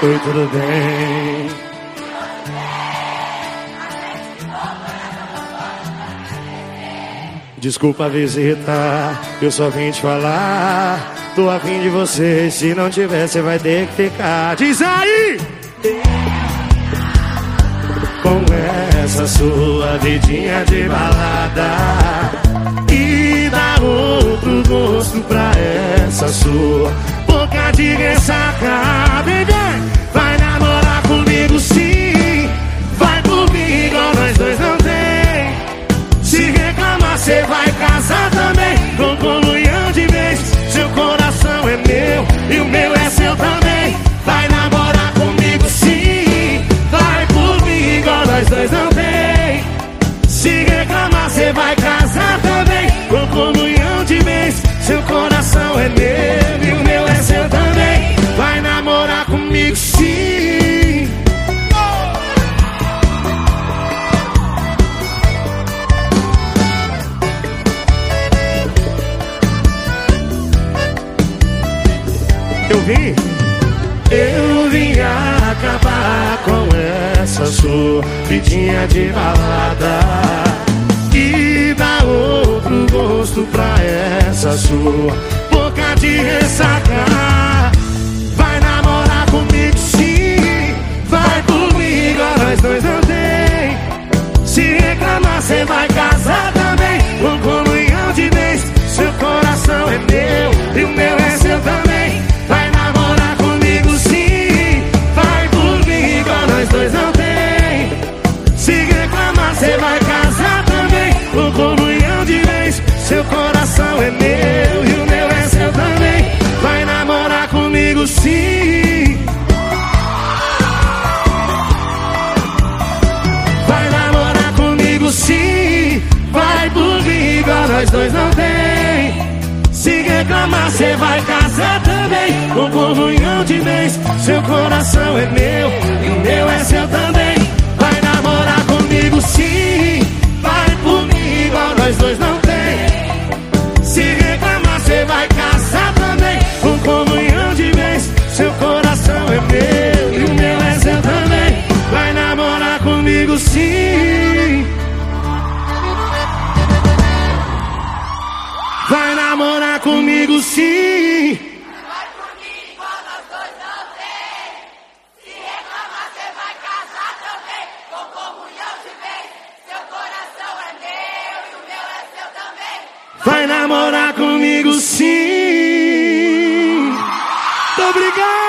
Oi, tudo bem? Desculpa a visita, eu só vim te falar. Tô afim de você, se não tiver, você vai ter que ficar. Diz aí! Com essa sua vidinha de balada E dá outro gosto pra sua boca de ressaca Baby, vai namorar comigo sim. Vai por mim igual nós dois não tem. Se reclamar cê vai casar também. Com comunhão de vez Seu coração é meu e o meu é seu também. Vai namorar comigo sim. Vai por mim igual nós dois não tem Eu vim, eu vim acabar com essa sua vidinha de balada. E dar outro gosto pra essa sua boca de ressaca. Vai namorar comigo sim, vai comigo, nós dois não tem. Se reclamar cê vai casar nós dois não tem. Se reclamar cê vai casar também. Com comunhão de vez Seu coração é meu e o meu é seu também. Vai namorar comigo sim. Vai por mim nós dois não tem. Se reclamar cê vai casar também. Com comunhão de vez Seu coração é meu e o meu é seu também. Vai namorar comigo sim Vai namorar comigo sim Vai por mim nós dois não tem. Se reclamar, cê vai casar também. Com comunhão de vez, seu coração é meu e o meu é seu também. Vai namorar comigo sim obrigado